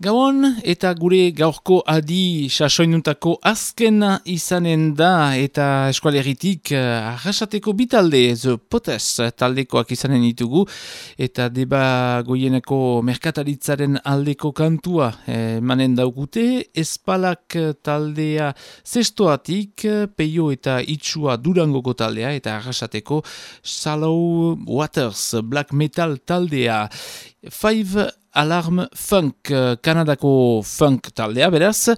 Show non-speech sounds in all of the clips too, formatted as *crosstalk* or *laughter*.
Gabon eta gure gaurko adi sasoinuntako azkena izanen da eta eskualeritik uh, arrasateko bitalde The Potes taldekoak izanen ditugu eta deba goieneko merkataritzaren aldeko kantua eh, manen daugute espalak taldea zestoatik peio eta itxua durangoko taldea eta arrasateko Sallow Waters Black Metal taldea Five Alarm Funk, uh, Kanadako funk taldea, beraz,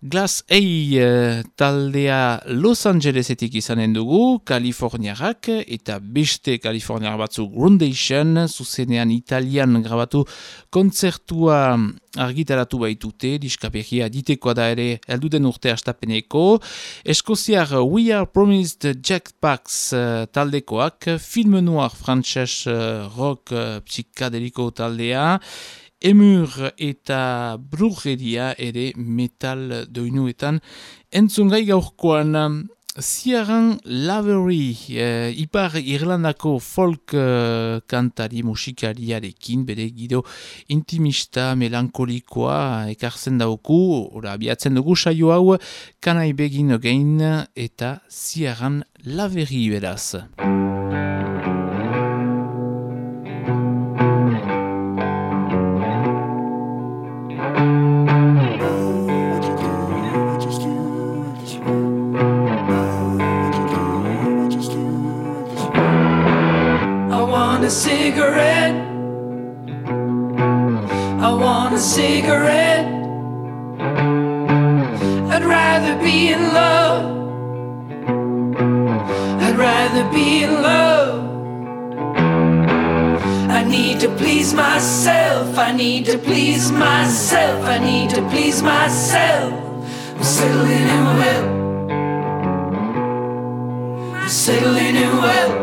Glass A uh, taldea Los Angelesetik izanen dugu, Kaliforniarak, eta beste Kaliforniak batzu Grundation, zuzenean italian grabatu kontzertua argitaratu baitute, diskapegia ditekoa da ere elduden urte astapeneko, Eskoziar We Are Promised Jackpacks uh, taldekoak, film noir frantses uh, rock uh, psikadeliko taldea, Emur eta brujeria ere metal doinuetan. Entzun gai gaurkoan, ziaran Lavery, eh, ipar Irlandako folk eh, kantari musikariarekin, bere gido intimista, melankolikoa, ekartzen dauku, ora, abiatzen dugu saio hau, kanai begin ogein, eta ziaran Lavery beraz. Cigarette. I want a cigarette. I'd rather be in love. I'd rather be in love. I need to please myself. I need to please myself. I need to please myself. I'm settling in well. I'm Settling in well.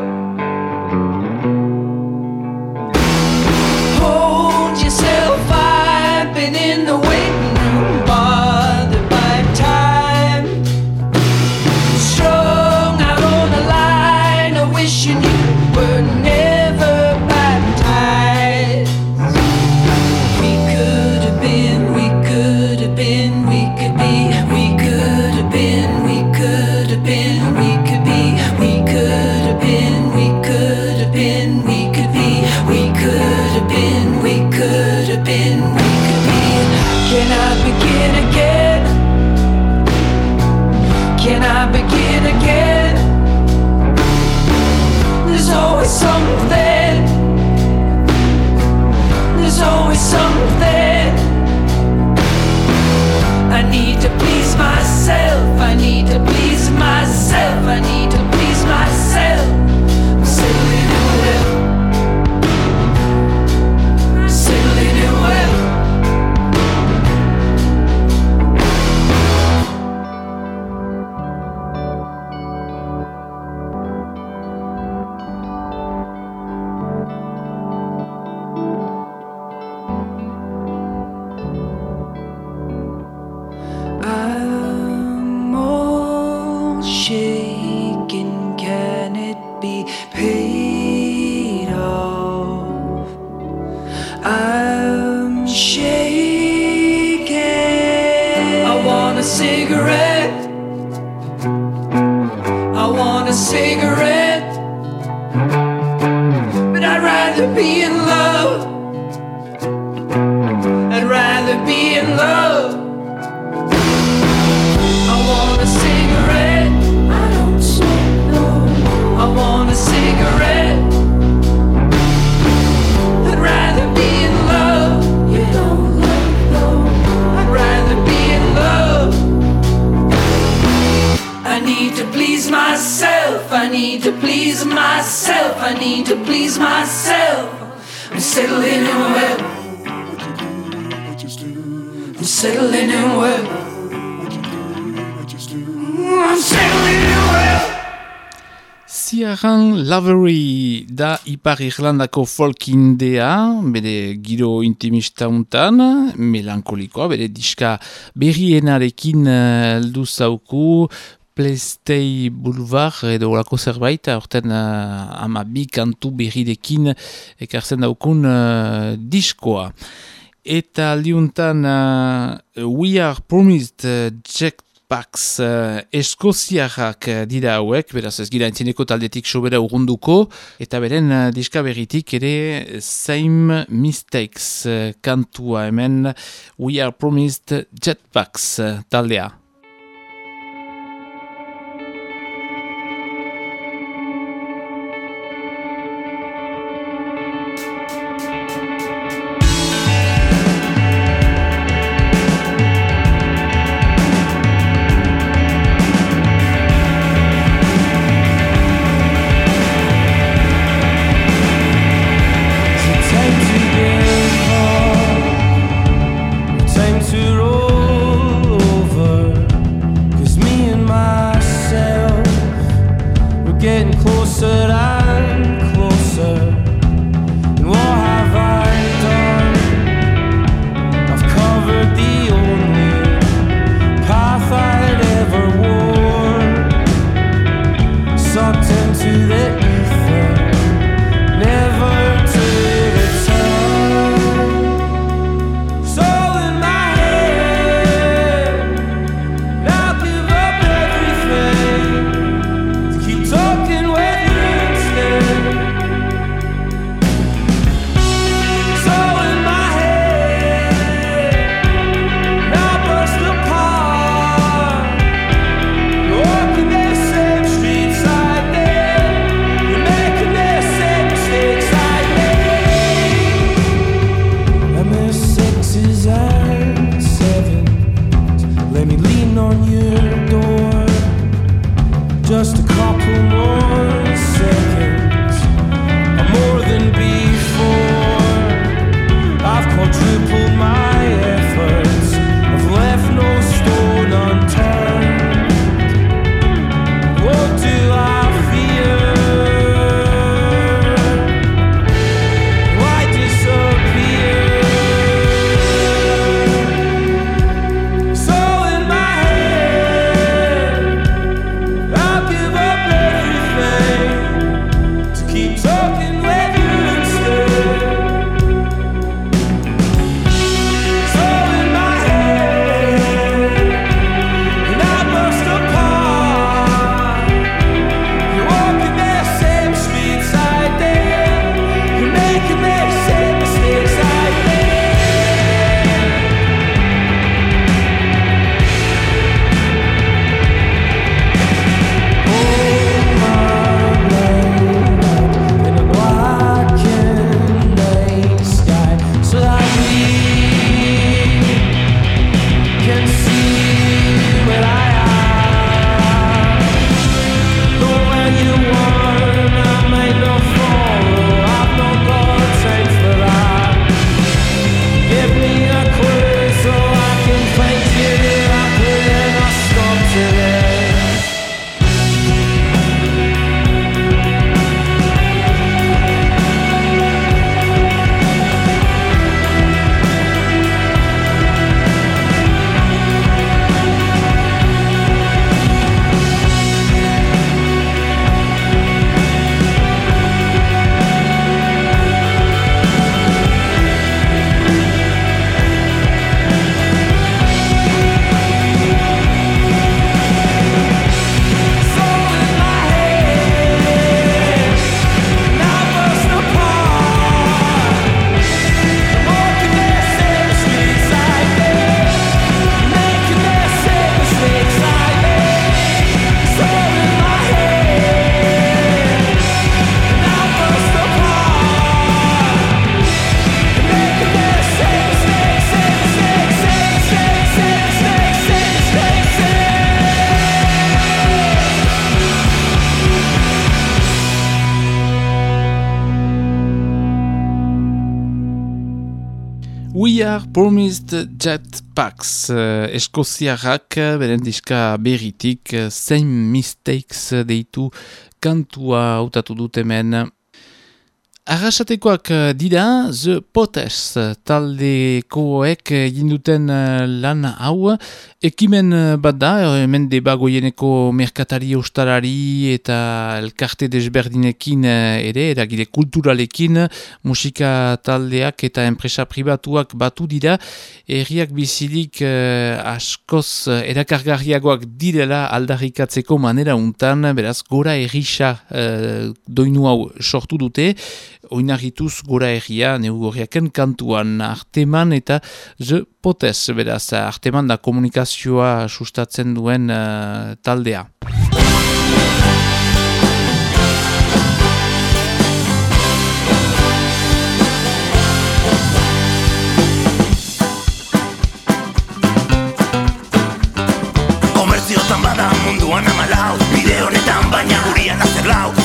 Lavery da Ipar Irlandako folkindea, bere giro intimista untan, melankolikoa, bere diska berrienarekin heldu uh, zauku, Playstay Boulevard edo olako zerbait, horten uh, ama bi kantu berridekin ekartzen daukun uh, diskoa. Eta liuntan uh, We Are Promised uh, Jack Pax uh, eskoziarrak uh, dira hauek, beraz ez gira entzineko taldetik sobera urrunduko, eta beren uh, diska berritik ere Same Mistakes uh, kantua hemen We Are Promised Jetpacks uh, taldea. Are promised jetpacks. Uh, Eskoziarrak, beren diska berritik, uh, same mistakes deitu kantua hautatu dut hemen. Arrasatekoak eh, dira, The Potes taldekoek eginduten eh, lan hau. Ekimen eh, bat da, hemen deba goieneko merkatari ostarari eta elkarte desberdinekin ere, eragile kulturalekin, musika taldeak eta enpresa pribatuak batu dira. Erriak bizilik askoz erakargarriagoak direla aldarrikatzeko manera untan, beraz gora errisa doinu hau sortu dute oinarrituz gora egia neugorriaken kantuan arteman eta ze potez, beraz, arteman da komunikazioa sustatzen duen uh, taldea. Komertziotan bada munduan amalau Bide honetan baina gurian azer lau Gure herri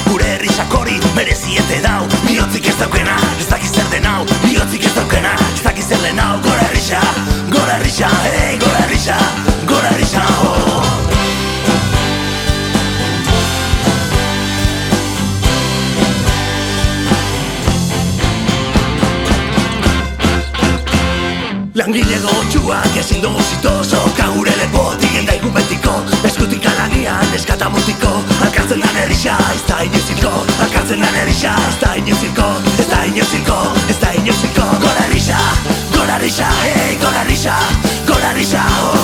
sakori mereziete dau. Biotzik ez daukena, ez dakiz zer den hau. Biotzik ez daukena, ez dakiz zer den hau. Gora herrisa, gora herrisa, hey, gora herrisa Gora herrisa, oh Langile gotxuak ezin dugu zitozo Kagure lepotik endaigun betiko. Eskutik alagian eskata mutiko Errisa, ez da inuzilko Alkatzen dan errisa, ez da inuzilko Ez da inuzilko, ez da inuzilko Gora errisa, gora errisa, hey, gora errisa Gora errisa, oh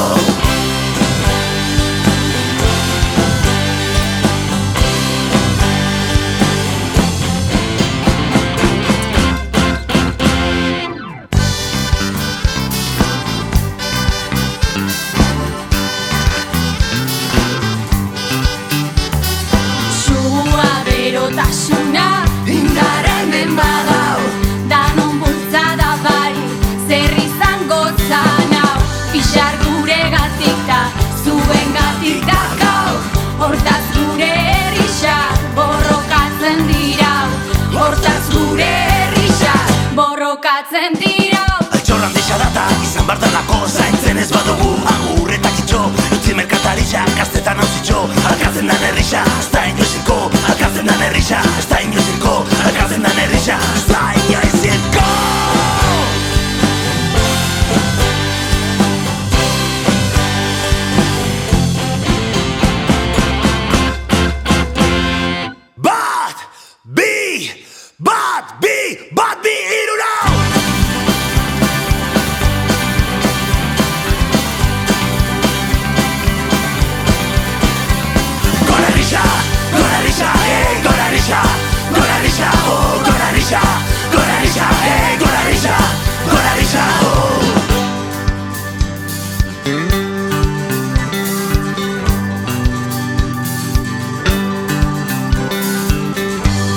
izan bartanako Zaintzen ez badugu, agur eta kitxo Utzi merkataritza, gaztetan hauzitxo Alkatzen dan herrisa, ez da inoiziko Alkatzen dan herrisa, ez da inoiziko Alkatzen dan herrisa, ez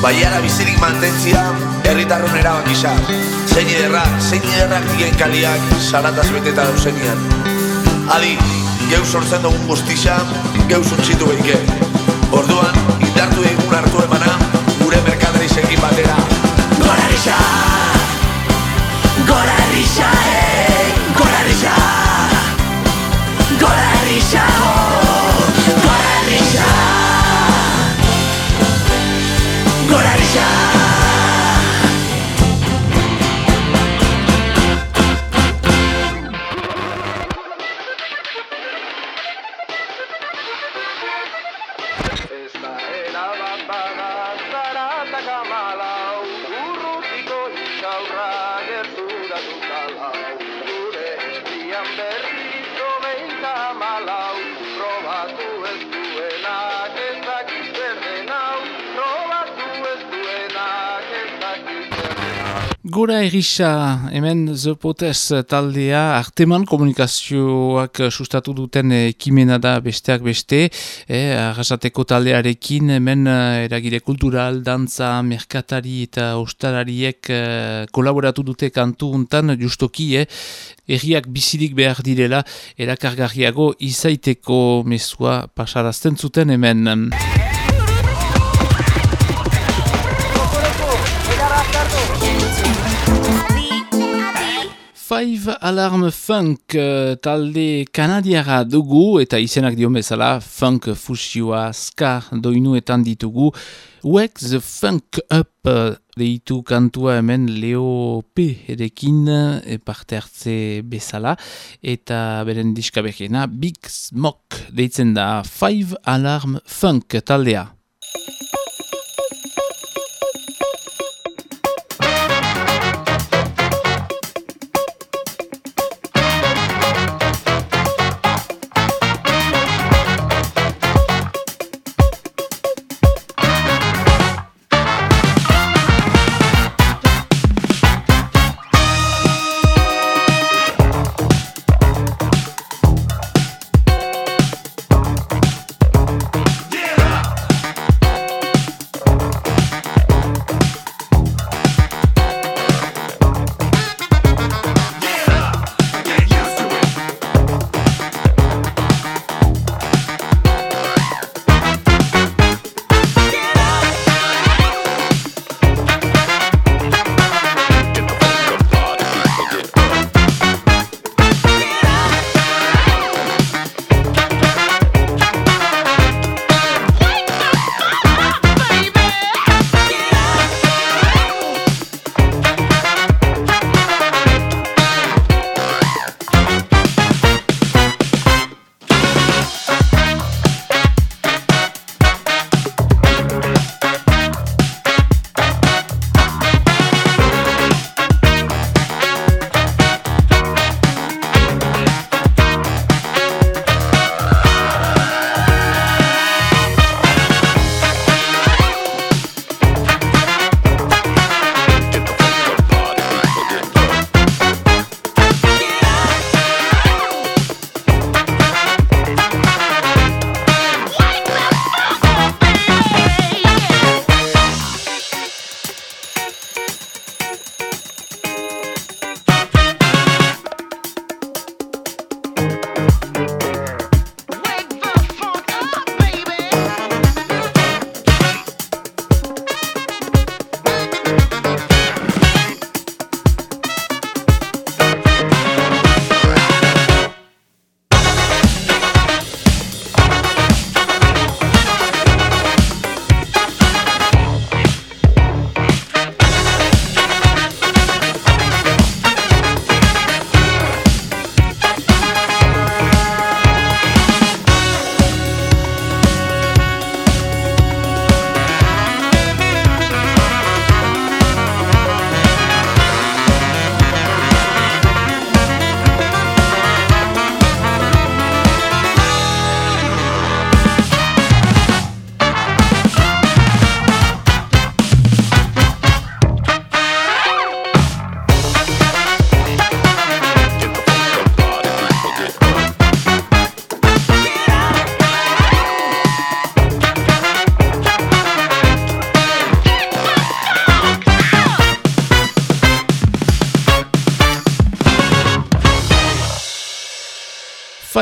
Baiara bizirik mantentzia, herritarron erabakisa. Zein ederrak, zein ederrak dien kaliak, salataz beteta dauzenian. Adi, geu sortzen dugun guztisa, geu suntxitu behike. Orduan, indartu egun hartu emana, gure merkadarizekin batera. Gora erisa, hemen The Potes taldea, arteman komunikazioak sustatu duten ekimena da besteak beste, eh, arrasateko taldearekin, hemen eh, eragile kultural, dantza, merkatari eta ostalariek eh, kolaboratu dute kantu untan, justoki, eh, erriak bizirik behar direla, erakargarriago izaiteko mesua pasarazten zuten hemen. Five Alarm Funk eh, talde kanadiara dugu eta izenak dio bezala funk fusioa ska doinuetan ditugu. Wake the Funk Up eh, deitu kantua hemen Leo P edekin e, parte hartze bezala eta beren diskabekena Big Smoke deitzen da Five Alarm Funk taldea.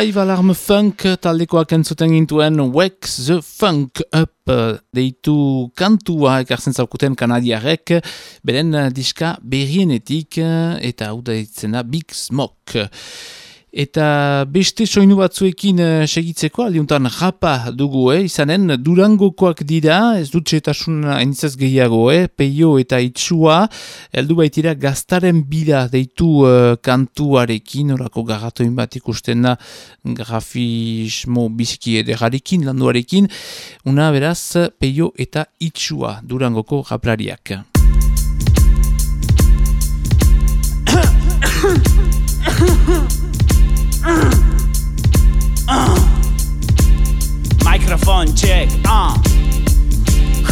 Five Alarm Funk taldekoak entzuten gintuen Wake the Funk Up deitu kantua ekartzen zaukuten kanadiarek beren diska berrienetik eta hau da Big Smoke. Eta beste soinu batzuekin uh, segitzeko, aldiuntan rapa dugu, eh? izanen durangokoak dira, ez dut txetasun hainitzaz gehiago, eh? peio eta itxua, heldu baitira gaztaren bira deitu uh, kantuarekin, orako garratoin bat ikusten da grafismo biziki ederarekin, landuarekin, una beraz peio eta itxua durangoko raplariak. Microphone check, uh.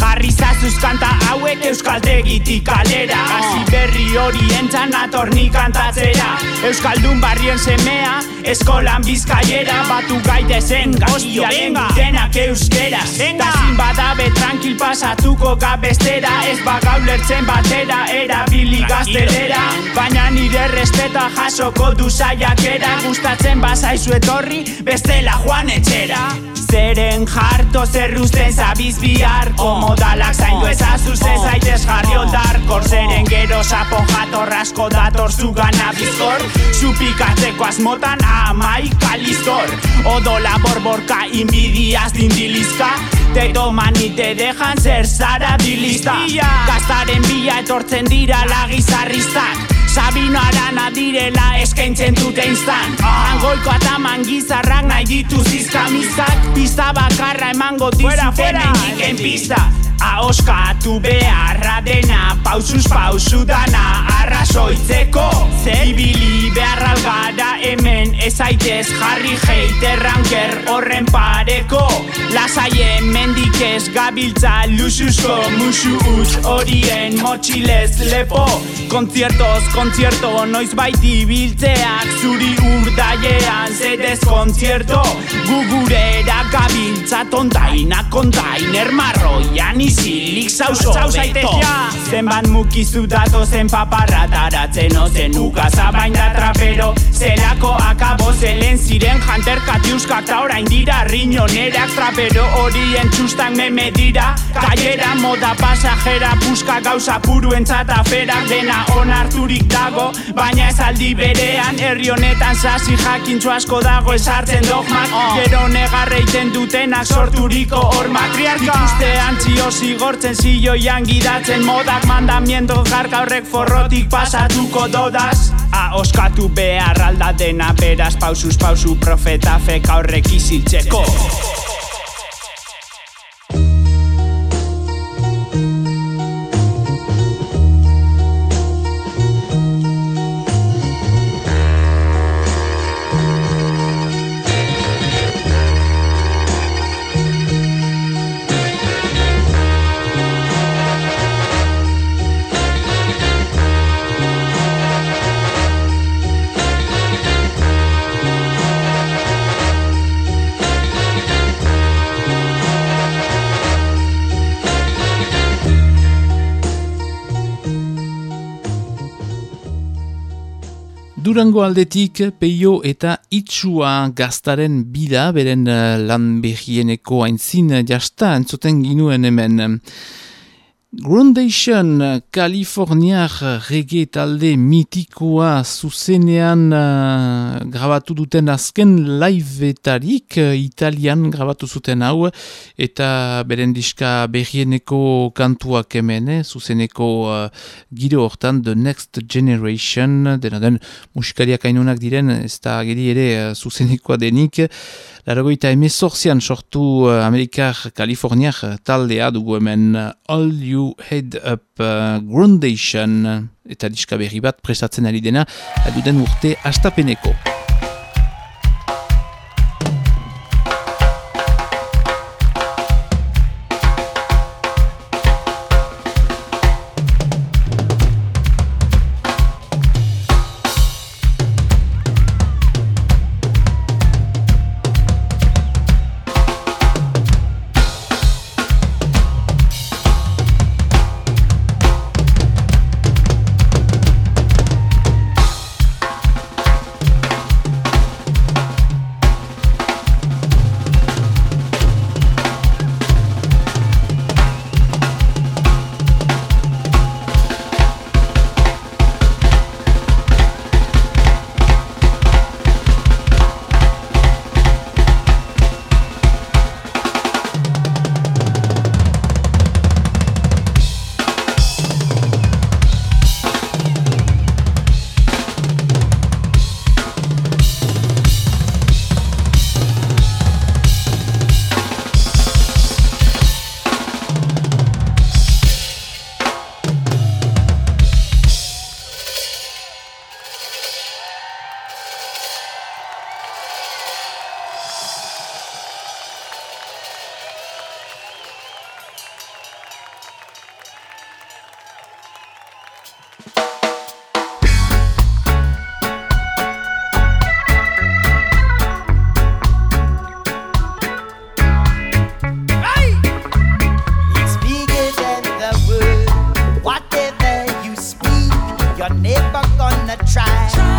Jarri zazuz kanta hauek euskaltegitik kalera. Hasi berri hori entzan atorni kantatzera. Euskaldun barrien semea, eskolan bizkaiera. Batu gaite zen gaztiaren denak euskera. Ta zin badabe tranquil pasatuko gabestera. Ez bagau lertzen batera, erabili gaztelera. Baina nire respeta jasoko du saiakera. Gustatzen bazaizu etorri, bestela joan etxera Zeren jarto zerruzten zabiz bihar. Komodalak zaindu ezazu ze zaitez jarri ondar. Korzeren gero sapon jator asko dator zugana bizkor Zupikatzeko asmotan amaika listor Odola borborka inbidiaz dindilizka. Te toman y te dejan ser zara dilista Gaztaren bila etortzen dira lagizarristak Sabino arana direla eskaintzen dute instan Angoiko ataman gizarrak nahi ditu zizkamizak Pista bakarra emango dizuten engiken pista Ahoskatu beharra dena pausuz pausu dana arrazoitzeko. Zer? Ibili beharra algara hemen ezaitez jarri heiterranker horren pareko. Lasaien mendik ez gabiltza lusuzko musu huts horien motxilez lepo. Kontziertoz kontzierto noiz baiti biltzeak zuri urdaiean zedez kontzierto. Gugurera gabiltza tontaina kontainer marroian izilik zauzo beto Zenbat mukizu dato zen paparra taratzen ozen ukaza bain da trapero Zelako akabo zelen ziren janter katiuskak ta orain dira riñonerak trapero horien txustan meme dira. Kaiera moda pasajera buska gauza puru entzata dena onarturik dago Baina ez aldi berean herri honetan sasi jakintxo asko dago esartzen dogmak. Gero negarreiten dutenak sorturiko hor matriarka. Ikuste antzio zigortzen zioian gidatzen modak mandamiento jarka horrek forrotik pasatuko dodaz. Ahoskatu behar alda dena beraz pausuz pausu profeta feka horrek iziltzeko Durango aldetik peio eta itxua gaztaren bida, beren eh, lan behieneko aintzin jasta entzuten ginuen hemen. Groundation, Kaliforniar reggae talde mitikoa zuzenean uh, grabatu duten azken live-etarik uh, italian grabatu zuten hau eta beren diska berrieneko kantuak hemen, eh, zuzeneko uh, giro hortan The Next Generation, dena den musikariak ainunak diren, ez da geri ere uh, zuzenekoa denik, Laragoita emezorzian sortu uh, Amerikar Kaliforniak taldea dugu hemen uh, All You Head Up uh, Groundation eta diska berri bat prestatzen ari dena duden urte astapeneko. tried.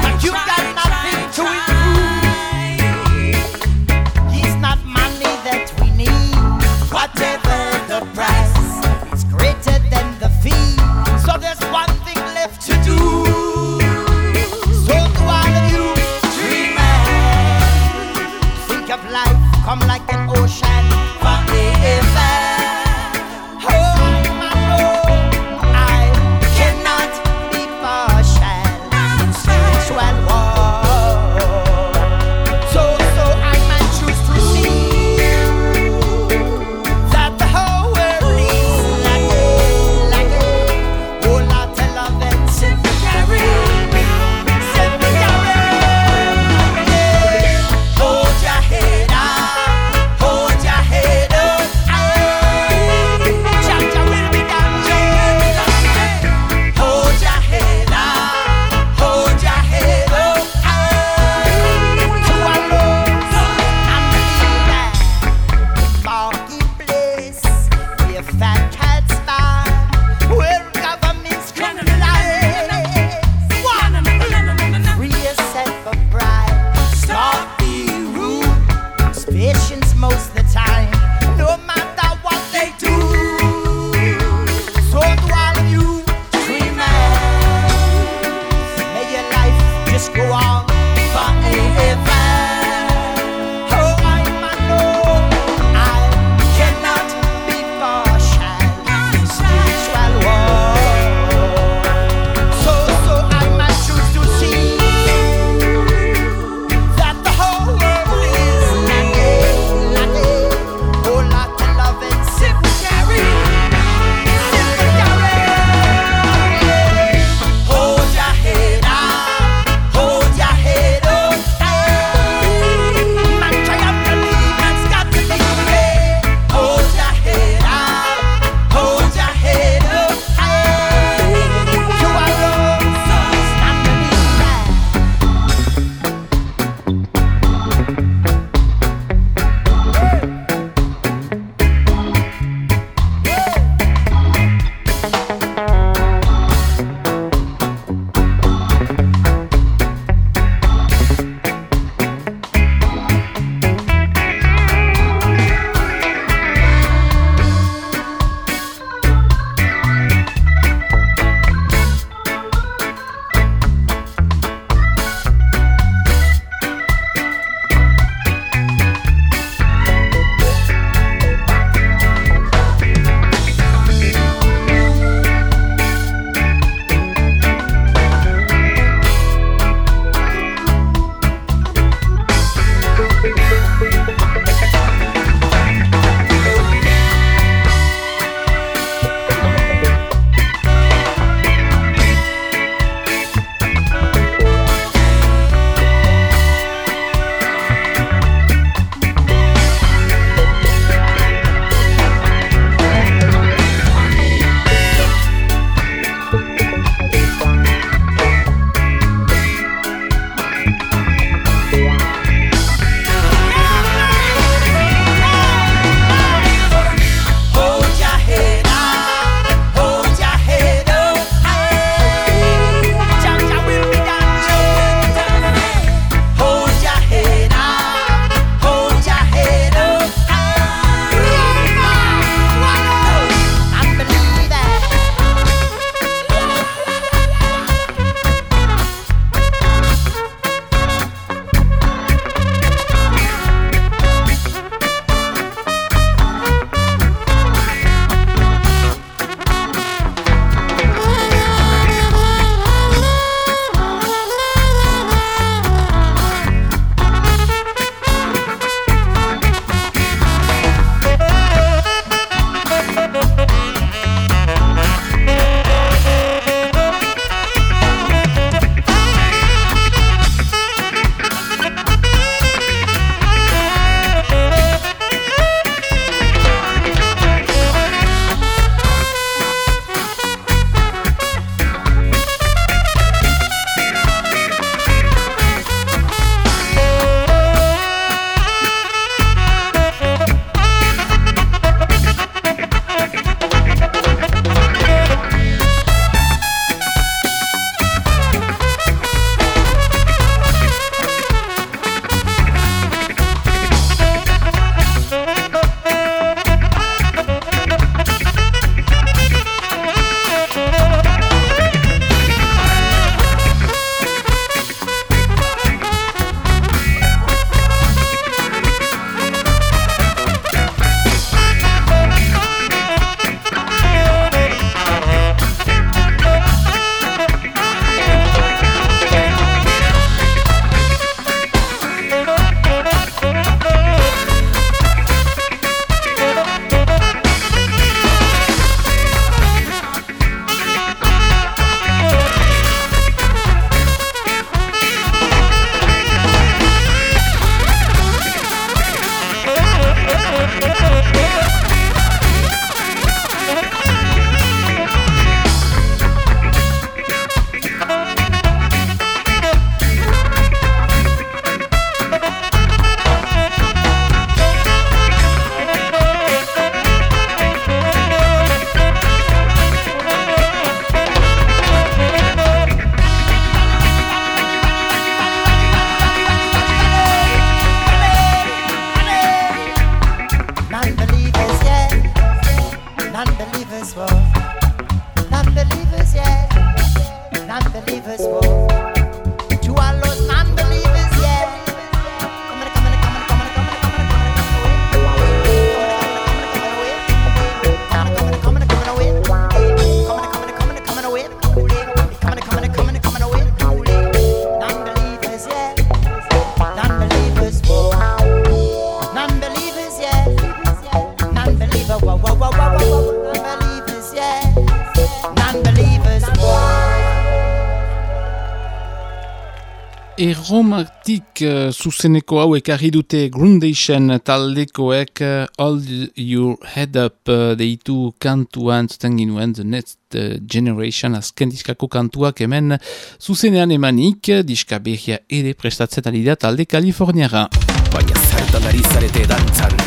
Erromatik uh, zuzeneko hau ekarri dute Grundation taldekoek uh, Hold Your Head Up uh, deitu kantuan zuten ginuen The Next uh, Generation azken diskako kantuak hemen zuzenean emanik diska behia ere prestatzen ari da talde Kaliforniara. Baina zertan ari zarete dantzan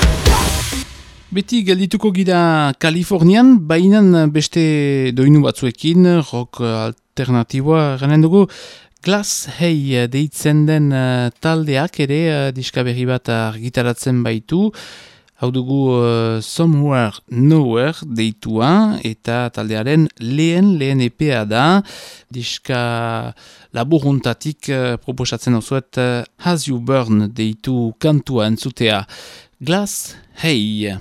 *laughs* Beti geldituko gira Kalifornian, bainan beste doinu batzuekin, rock alternatiboa garen dugu, Glass Hay deitzen den uh, taldeak ere uh, diska berri bat argitaratzen baitu, hau dugu uh, Somewhere Nowhere deitua, eta taldearen lehen lehen epea da, diska laburuntatik uh, proposatzen osuet uh, As You Burn deitu kantua entzutea. Glass Hay.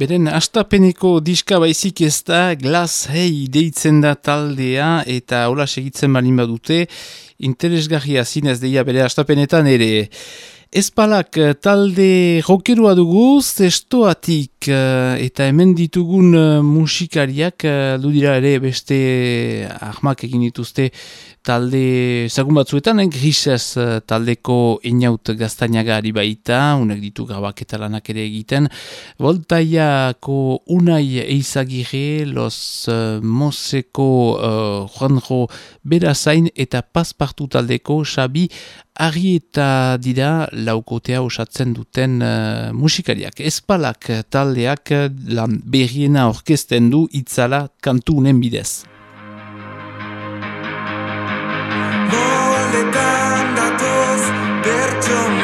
Beren astapeneko diska baizik ez da Glass Hey deitzen da taldea eta hola segitzen balin badute interesgarria zinez deia bere astapenetan ere. Espalak eh, talde rokerua dugu, zestoatik eh, eta hemen ditugun eh, musikariak du dira ere beste ahmak egin dituzte talde zagun batzuetan, eh, grises taldeko inaut gaztainaga ari baita, unek ditu gabak eta lanak ere egiten. Voltaiako unai eizagire, los uh, moseko uh, Juanjo Berazain eta paspartu taldeko Xabi Ari eta dira laukotea osatzen duten uh, musikariak. Espalak taldeak lan berriena orkesten du itzala kantu unen bidez. Moldetan datoz pertsonak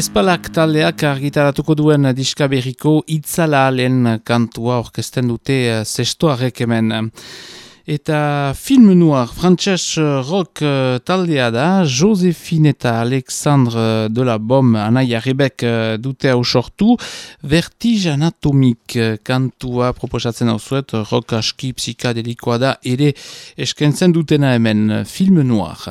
Espalak taldeak argitaratuko duen diska berriko itzala lehen kantua orkesten dute eh, zestoarek hemen. Eta film noir, frantxez rock eh, taldea da, Josephine eta Alexandre de la Bom anaia rebek eh, dute hau sortu, vertige anatomik kantua proposatzen hau zuet, rock aski psikadelikoa da, ere eskentzen dutena hemen, film noir.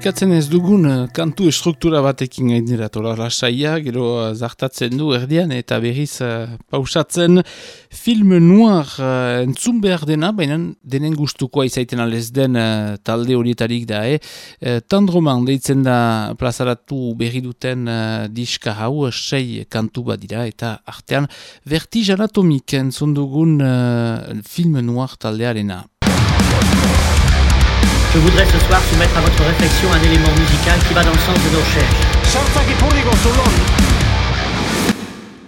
Igurikatzen ez dugun eh, kantu estruktura batekin gainera tola lasaia, gero eh, zartatzen du erdian eta berriz uh, pausatzen film noir uh, entzun behar dena, baina denen gustukoa izaiten alez den uh, talde horietarik da, eh? Uh, Tandroman deitzen da plazaratu berri duten diska hau, sei kantu bat dira eta artean vertige anatomik entzun dugun film noir taldearena. Je voudrais ce soir soumettre à votre réflexion un élément musical qui va dans le sens de nos recherches.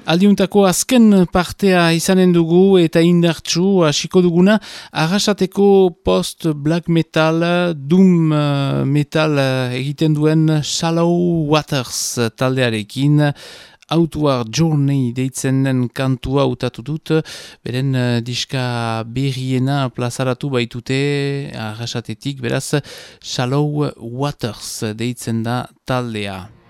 Aldiuntako azken partea izanen dugu eta indartsu hasiko duguna arrasateko post-black metal, doom uh, metal uh, egiten duen Shallow Waters taldearekin Outward Journey deitzen den kantua utatu dut, beren uh, diska berriena plazaratu baitute arrasatetik, beraz Shallow Waters deitzen da taldea.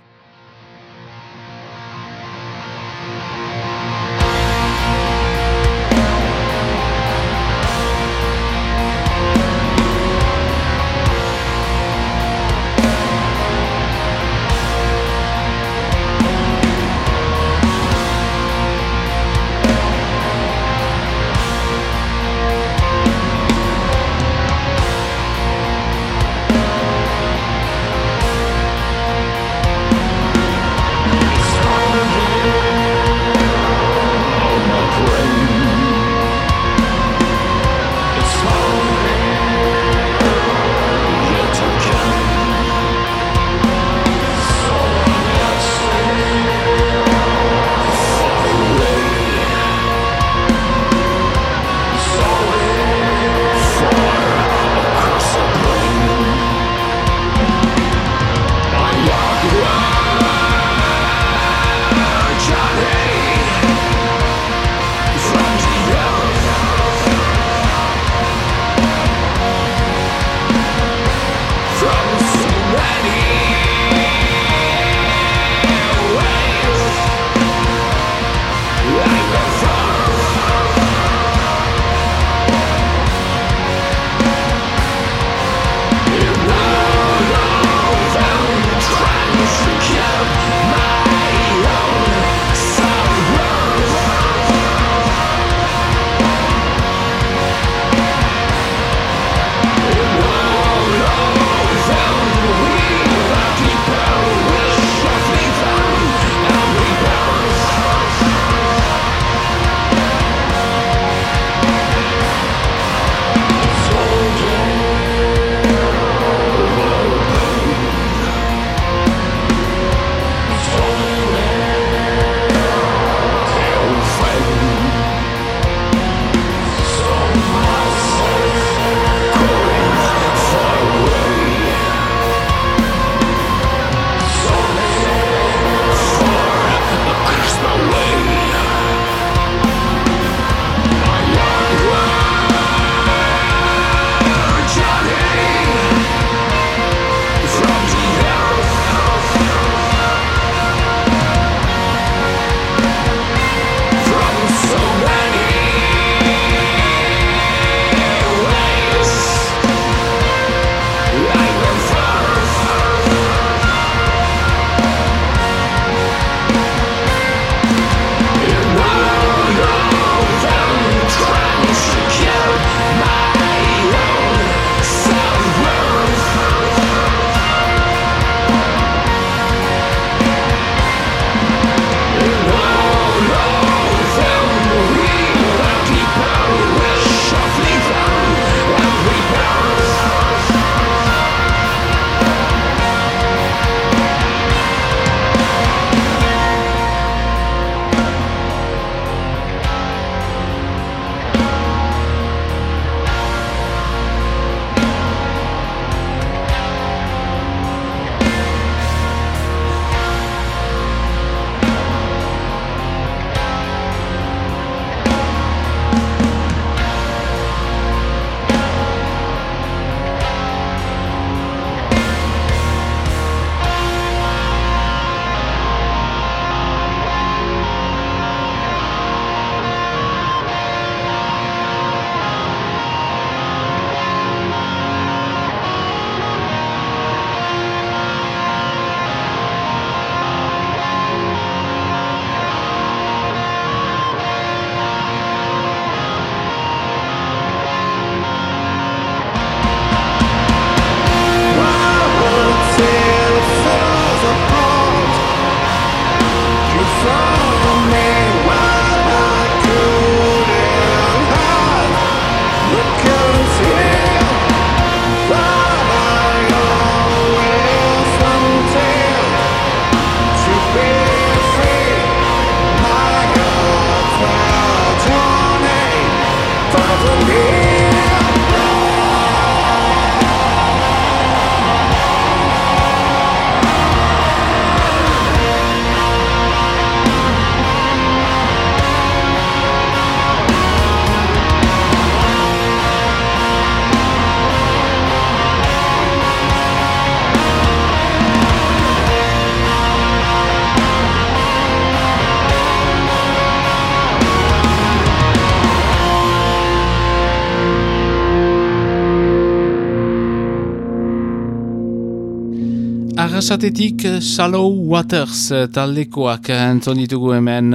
Arrasatetik eh, Shallow Waters eh, taldekoak entzon ditugu hemen.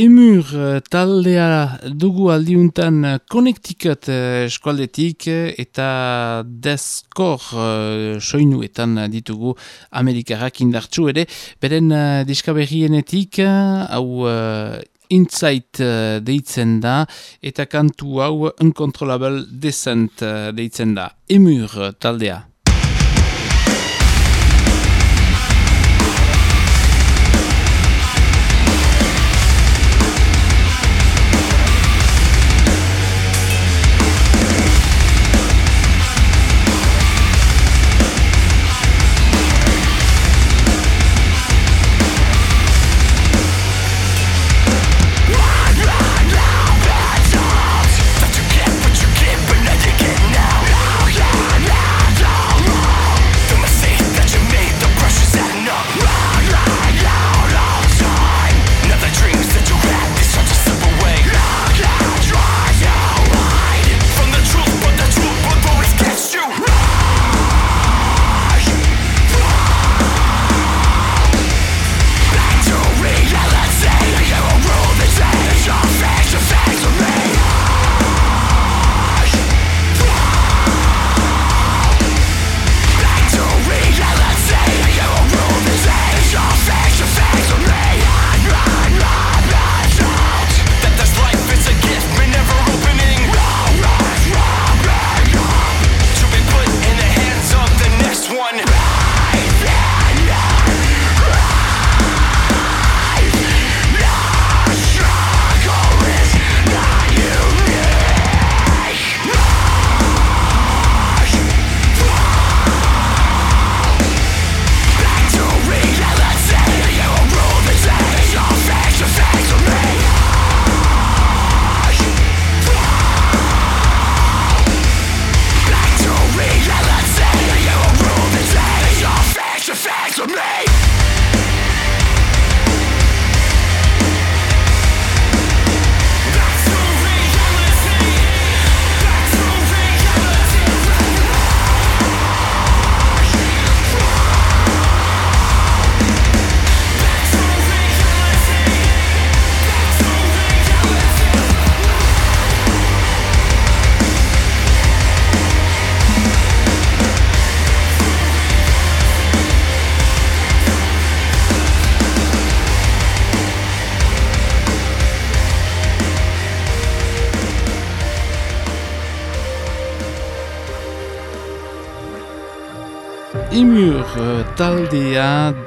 Emur eh, taldea dugu aldiuntan Connecticut eskualdetik eta Deskor soinuetan ditugu Amerikarak indartsu ere. Beren diskaberrienetik hau Insight deitzen da eta kantu hau Uncontrollable Descent deitzen da. Emur taldea.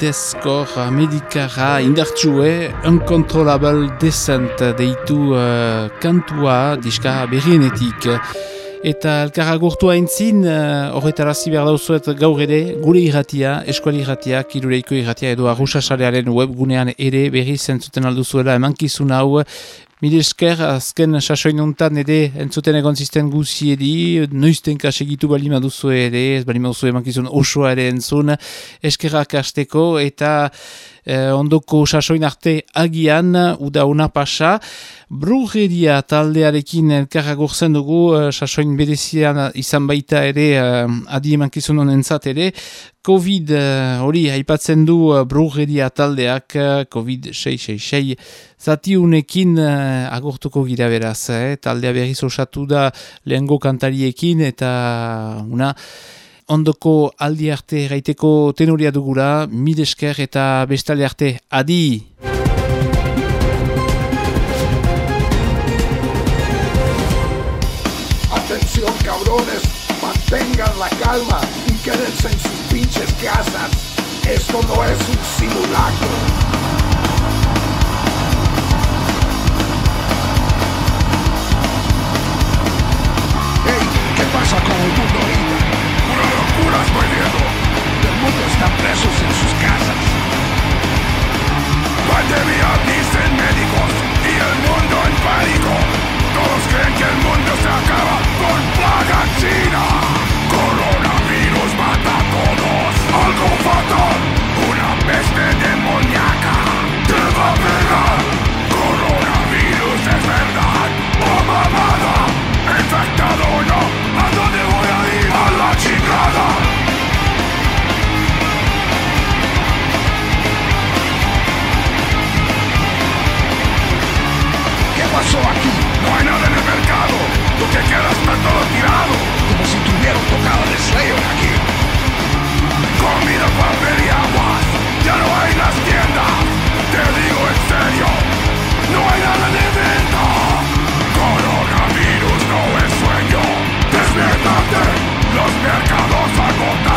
Deskor medikara indartsue uncontrollable descent deitu uh, kantua diska berrienetik. Eta elkarra gurtu haintzin, uh, horretara ziber dauzuet gaur ere, gure irratia, eskuali irratia, kirureiko irratia edo arruxasarearen webgunean ere berri zentzuten alduzuela emankizun hau, Mire esker, azken sasoin honetan ere entzuten egon zisten guziedi, noizten kasegitu bali maduzu ere, ez bali maduzu emankizun osoa ere entzun, eskerrak hasteko eta eh, ondoko sasoin arte agian, uda una pasa, brujeria taldearekin elkarra gorzen dugu, eh, sasoin berezian izan baita ere, eh, adi emankizun honen ere, Covid eh, hori haipatzen du uh, brujeria taldeak, uh, Covid-666, zatiunekin uh, agortuko gira beraz, eh? taldea berriz osatu da lehengo kantariekin eta una ondoko aldi arte gaiteko tenoria dugura, midesker eta bestali arte, adi! Atención cabrones, mantengan la calma y quédense en sus pinches casas. Esto no es un simulacro. Locura estoy viendo. El mundo está presos en sus casas. Pandemia dicen médicos y el mundo en pánico. Todos creen que el mundo se acaba con plaga china. Coronavirus mata a todos. Algo fatal, una peste demoníaca. Te va a pegar. pasó aquí? No hay nada en el mercado, lo que queda está todo tirado, como si tuviera un tocado de Slayer aquí. Comida, papel y aguas, ya no hay en las tiendas, te digo en serio, no hay nada de venta. Coronavirus no es sueño, despiértate, los mercados agotados.